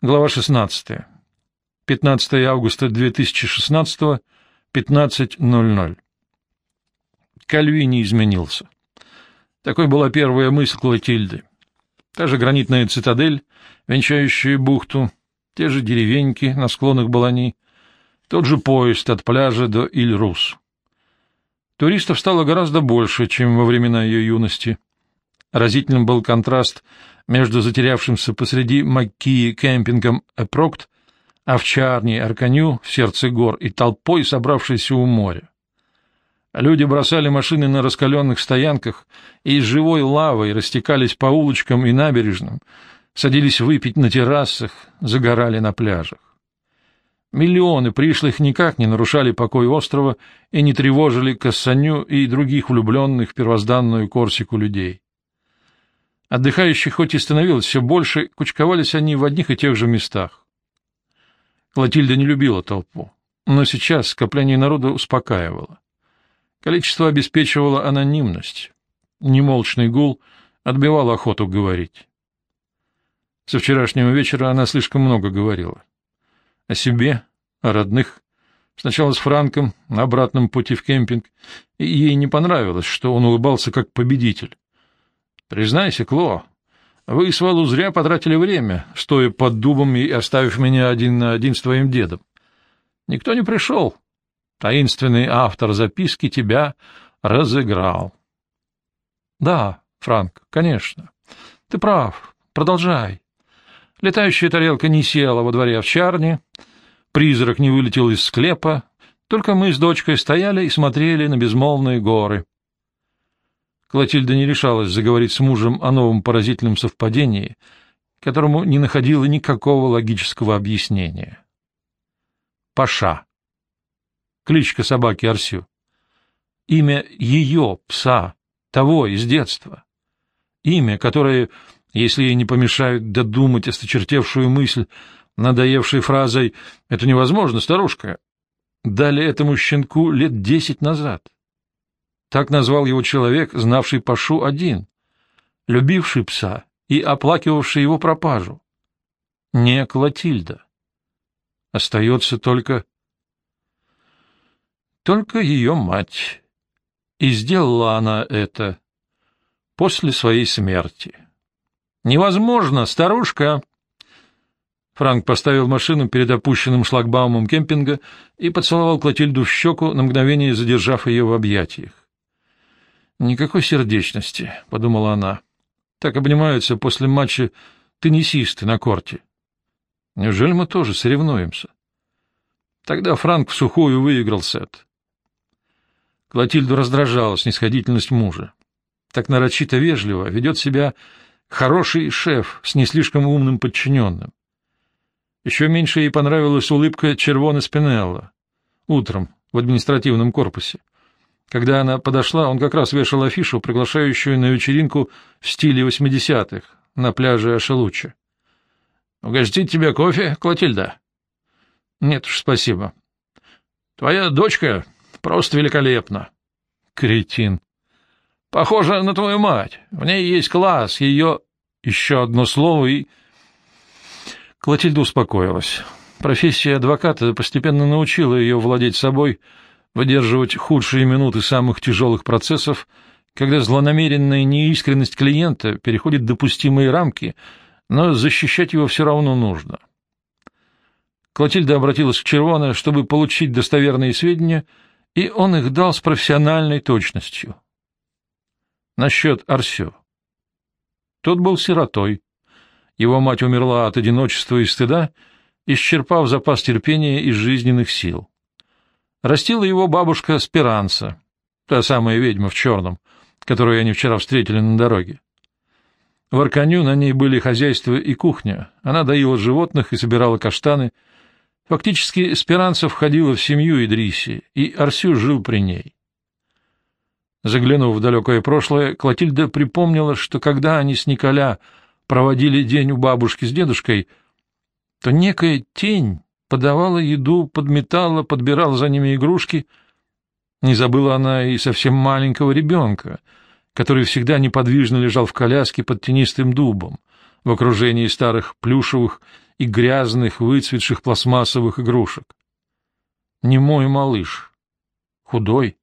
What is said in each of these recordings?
Глава 16. 15 августа 2016, 15.00. Кальви не изменился. Такой была первая мысль Клотильды. Та же гранитная цитадель, венчающая бухту, те же деревеньки на склонах Балани, тот же поезд от пляжа до Иль-Рус. Туристов стало гораздо больше, чем во времена ее юности. Разительным был контраст между затерявшимся посреди Маккии кемпингом Эпрокт, овчарней Арканю в сердце гор и толпой, собравшейся у моря. Люди бросали машины на раскаленных стоянках и с живой лавой растекались по улочкам и набережным, садились выпить на террасах, загорали на пляжах. Миллионы пришлых никак не нарушали покой острова и не тревожили Кассаню и других влюбленных первозданную Корсику людей. Отдыхающих хоть и становилось все больше, кучковались они в одних и тех же местах. Клотильда не любила толпу, но сейчас скопление народа успокаивало. Количество обеспечивало анонимность. Немолчный гул отбивал охоту говорить. Со вчерашнего вечера она слишком много говорила. О себе, о родных. Сначала с Франком, на обратном пути в кемпинг, и ей не понравилось, что он улыбался как победитель. Признайся, Кло, вы с Валу зря потратили время, стоя под дубом и оставив меня один на один с твоим дедом. Никто не пришел. Таинственный автор записки тебя разыграл. Да, Франк, конечно. Ты прав. Продолжай. Летающая тарелка не села во дворе овчарни, призрак не вылетел из склепа, только мы с дочкой стояли и смотрели на безмолвные горы. Клотильда не решалась заговорить с мужем о новом поразительном совпадении, которому не находила никакого логического объяснения. Паша. Кличка собаки Арсю. Имя ее пса, того из детства. Имя, которое, если ей не помешают додумать осточертевшую мысль, надоевшей фразой «это невозможно, старушка», дали этому щенку лет десять назад. Так назвал его человек, знавший Пашу один, любивший пса и оплакивавший его пропажу. Не Клотильда. Остается только... Только ее мать. И сделала она это после своей смерти. «Невозможно, старушка!» Франк поставил машину перед опущенным шлагбаумом кемпинга и поцеловал Клотильду в щеку, на мгновение задержав ее в объятиях. Никакой сердечности, — подумала она. Так обнимаются после матча теннисисты на корте. Неужели мы тоже соревнуемся? Тогда Франк в сухую выиграл сет. Клотильду раздражала снисходительность мужа. Так нарочито вежливо ведет себя хороший шеф с не слишком умным подчиненным. Еще меньше ей понравилась улыбка Червона Спинелла утром в административном корпусе. Когда она подошла, он как раз вешал афишу, приглашающую на вечеринку в стиле восьмидесятых на пляже Ашелуча. — Угостить тебе кофе, Клотильда? — Нет уж, спасибо. — Твоя дочка просто великолепна. — Кретин. — Похожа на твою мать. В ней есть класс, ее... Еще одно слово и... Клотильда успокоилась. Профессия адвоката постепенно научила ее владеть собой — выдерживать худшие минуты самых тяжелых процессов, когда злонамеренная неискренность клиента переходит допустимые рамки, но защищать его все равно нужно. Клотильда обратилась к Червоне, чтобы получить достоверные сведения, и он их дал с профессиональной точностью. Насчет Арсё. Тот был сиротой. Его мать умерла от одиночества и стыда, исчерпав запас терпения и жизненных сил. Растила его бабушка Спиранца, та самая ведьма в черном, которую они вчера встретили на дороге. В Арканю на ней были хозяйство и кухня, она доила животных и собирала каштаны. Фактически Спиранца входила в семью Идриси, и Арсю жил при ней. Заглянув в далекое прошлое, Клотильда припомнила, что когда они с Николя проводили день у бабушки с дедушкой, то некая тень подавала еду, подметала, подбирала за ними игрушки. Не забыла она и совсем маленького ребенка, который всегда неподвижно лежал в коляске под тенистым дубом, в окружении старых плюшевых и грязных, выцветших пластмассовых игрушек. Не мой малыш. Худой,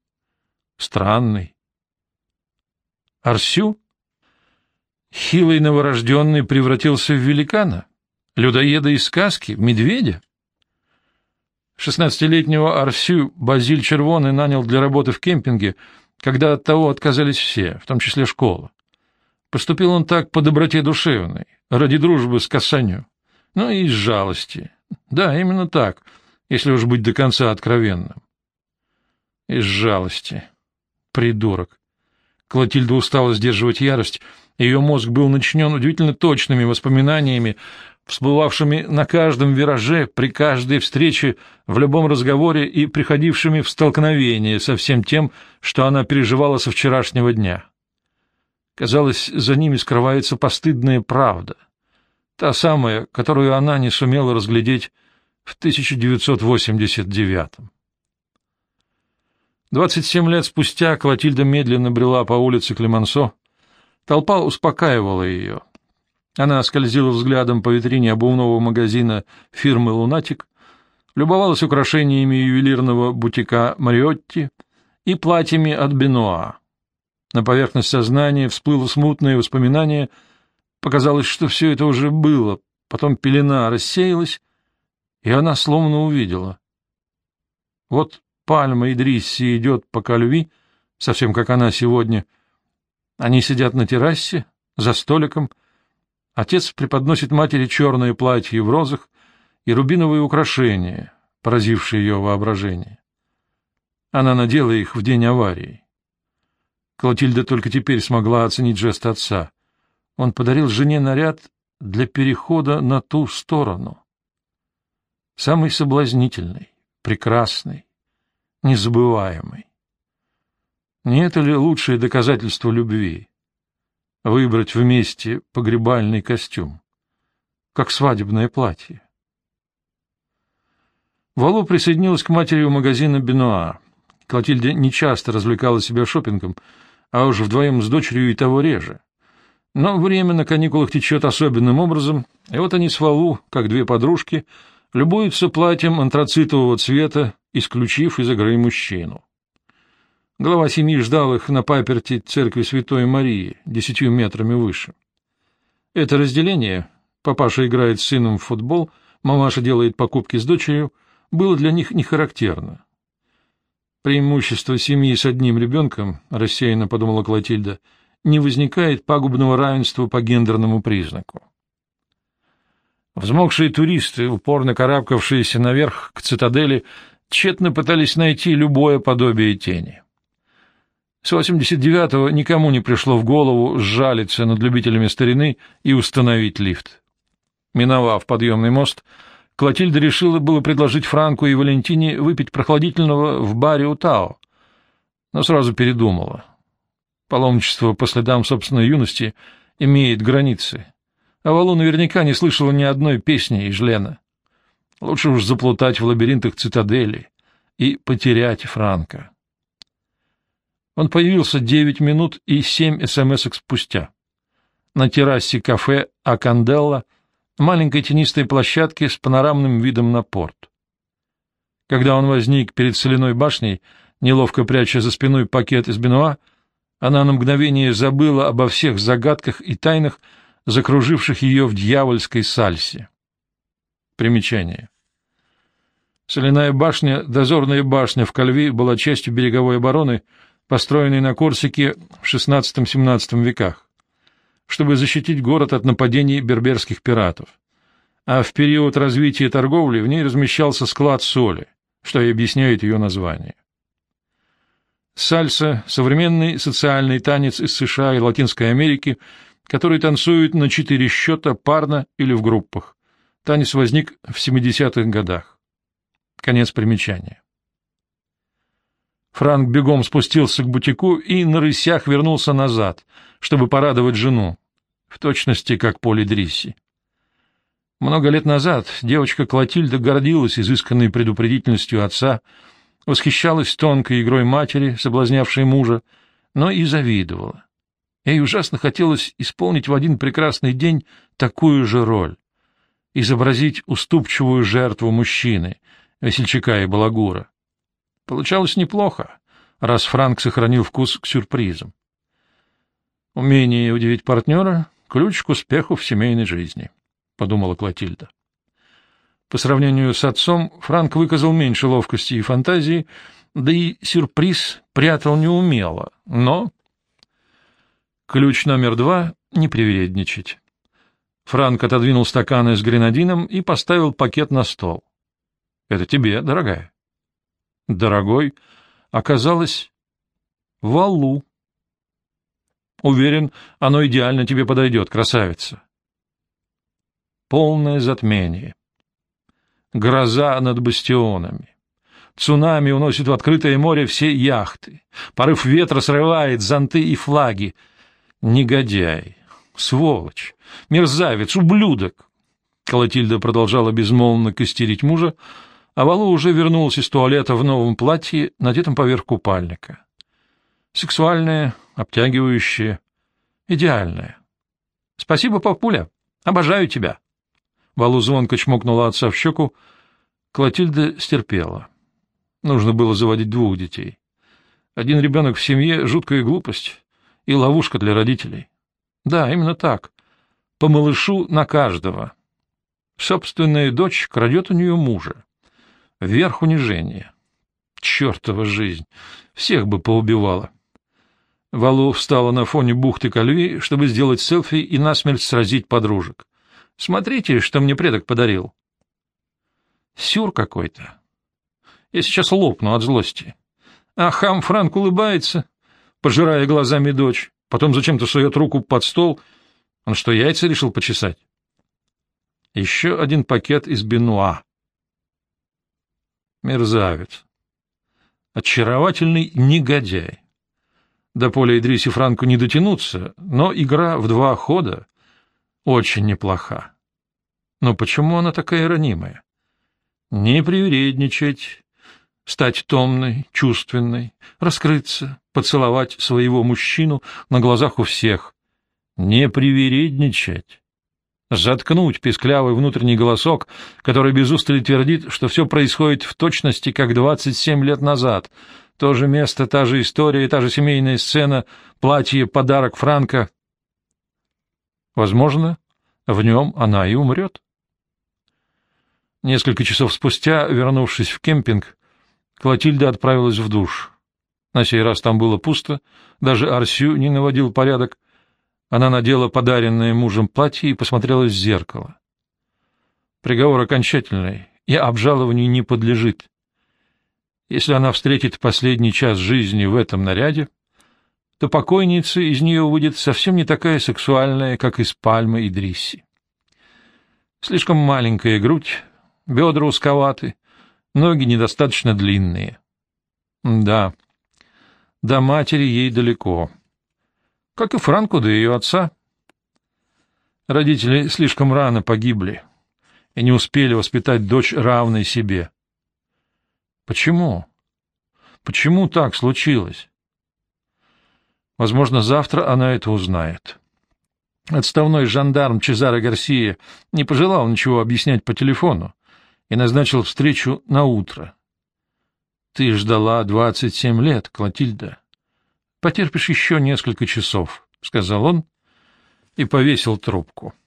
странный. Арсю? Хилый новорожденный превратился в великана? Людоеда из сказки? Медведя? Шестнадцатилетнего Арсю Базиль Червоный нанял для работы в кемпинге, когда от того отказались все, в том числе школа. Поступил он так по доброте душевной, ради дружбы с Касанью, ну и из жалости. Да, именно так, если уж быть до конца откровенным. Из жалости. Придурок. Клотильда устала сдерживать ярость, ее мозг был начинен удивительно точными воспоминаниями, всплывавшими на каждом вираже, при каждой встрече, в любом разговоре и приходившими в столкновение со всем тем, что она переживала со вчерашнего дня. Казалось, за ними скрывается постыдная правда, та самая, которую она не сумела разглядеть в 1989-м. Двадцать семь лет спустя Клотильда медленно брела по улице Клемансо. Толпа успокаивала ее. Она скользила взглядом по витрине обувного магазина фирмы «Лунатик», любовалась украшениями ювелирного бутика «Мариотти» и платьями от Бенуа. На поверхность сознания всплыло смутное воспоминание. Показалось, что все это уже было. Потом пелена рассеялась, и она словно увидела. Вот пальма Идрисси идет по кальви, совсем как она сегодня. Они сидят на террасе, за столиком — Отец преподносит матери черное платье в розах и рубиновые украшения, поразившие ее воображение. Она надела их в день аварии. Клотильда только теперь смогла оценить жест отца. Он подарил жене наряд для перехода на ту сторону. Самый соблазнительный, прекрасный, незабываемый. Не это ли лучшее доказательство любви? Выбрать вместе погребальный костюм, как свадебное платье. Валу присоединилась к матери у магазина Бенуа. Клотильда нечасто развлекала себя шопингом, а уж вдвоем с дочерью и того реже. Но время на каникулах течет особенным образом, и вот они с Валу, как две подружки, любуются платьем антрацитового цвета, исключив из игры мужчину. Глава семьи ждал их на паперти церкви Святой Марии, десятью метрами выше. Это разделение, папаша играет с сыном в футбол, мамаша делает покупки с дочерью, было для них не характерно. Преимущество семьи с одним ребенком, рассеянно подумала Клотильда, не возникает пагубного равенства по гендерному признаку. Взмокшие туристы, упорно карабкавшиеся наверх к цитадели, тщетно пытались найти любое подобие тени. С 89-го никому не пришло в голову сжалиться над любителями старины и установить лифт. Миновав подъемный мост, Клотильда решила было предложить Франку и Валентине выпить прохладительного в баре у Тао, но сразу передумала. Паломничество по следам собственной юности имеет границы, а Валу наверняка не слышала ни одной песни из Лена. Лучше уж заплутать в лабиринтах цитадели и потерять Франка. Он появился девять минут и семь смс спустя. На террасе кафе «Аканделла» маленькой тенистой площадке с панорамным видом на порт. Когда он возник перед соляной башней, неловко пряча за спиной пакет из Бенуа, она на мгновение забыла обо всех загадках и тайнах, закруживших ее в дьявольской сальсе. Примечание. Соляная башня, дозорная башня в Кальви, была частью береговой обороны — построенный на Корсике в XVI-XVII веках, чтобы защитить город от нападений берберских пиратов. А в период развития торговли в ней размещался склад соли, что и объясняет ее название. Сальса — современный социальный танец из США и Латинской Америки, который танцуют на четыре счета парно или в группах. Танец возник в 70-х годах. Конец примечания. Франк бегом спустился к бутику и на рысях вернулся назад, чтобы порадовать жену, в точности как Поли Дрисси. Много лет назад девочка Клотильда гордилась изысканной предупредительностью отца, восхищалась тонкой игрой матери, соблазнявшей мужа, но и завидовала. Ей ужасно хотелось исполнить в один прекрасный день такую же роль. изобразить уступчивую жертву мужчины, весельчака и балагура. Получалось неплохо, раз Франк сохранил вкус к сюрпризам. Умение удивить партнера — ключ к успеху в семейной жизни, — подумала Клотильда. По сравнению с отцом, Франк выказал меньше ловкости и фантазии, да и сюрприз прятал неумело, но... Ключ номер два — не привередничать. Франк отодвинул стаканы с гренадином и поставил пакет на стол. — Это тебе, дорогая. Дорогой оказалось валу. Уверен, оно идеально тебе подойдет, красавица. Полное затмение. Гроза над бастионами. Цунами уносит в открытое море все яхты. Порыв ветра срывает зонты и флаги. Негодяй, сволочь, мерзавец, ублюдок. Колотильда продолжала безмолвно костерить мужа, а Валу уже вернулась из туалета в новом платье, надетом поверх купальника. Сексуальное, обтягивающее, идеальное. — Спасибо, папуля. Обожаю тебя. Валу звонко чмокнула отца в щеку. Клотильда стерпела. Нужно было заводить двух детей. Один ребенок в семье — жуткая глупость и ловушка для родителей. Да, именно так. По малышу на каждого. Собственная дочь крадет у нее мужа. Верх унижения. Чертова жизнь. Всех бы поубивала. Валу встала на фоне бухты Кальви, чтобы сделать селфи и насмерть сразить подружек. Смотрите, что мне предок подарил. Сюр какой-то. Я сейчас лопну от злости. А хам Франк улыбается, пожирая глазами дочь, потом зачем-то сует руку под стол. Он что, яйца решил почесать? Еще один пакет из Бенуа. Мерзавец. Очаровательный негодяй. До поля Идриси Франку не дотянуться, но игра в два хода очень неплоха. Но почему она такая ранимая? Не привередничать, стать томной, чувственной, раскрыться, поцеловать своего мужчину на глазах у всех. Не привередничать. Заткнуть песклявый внутренний голосок, который без устали твердит, что все происходит в точности, как двадцать семь лет назад. То же место, та же история, та же семейная сцена, платье, подарок Франка. Возможно, в нем она и умрет. Несколько часов спустя, вернувшись в кемпинг, Клотильда отправилась в душ. На сей раз там было пусто, даже Арсю не наводил порядок, она надела подаренное мужем платье и посмотрела в зеркало. Приговор окончательный и обжалованию не подлежит. Если она встретит последний час жизни в этом наряде, то покойница из нее выйдет совсем не такая сексуальная, как из Пальмы и Дрисси. Слишком маленькая грудь, бедра узковаты, ноги недостаточно длинные. Да, до матери ей далеко как и Франку до ее отца. Родители слишком рано погибли и не успели воспитать дочь равной себе. Почему? Почему так случилось? Возможно, завтра она это узнает. Отставной жандарм Чезаро Гарсия не пожелал ничего объяснять по телефону и назначил встречу на утро. Ты ждала двадцать семь лет, Клотильда. Потерпишь еще несколько часов, — сказал он и повесил трубку. —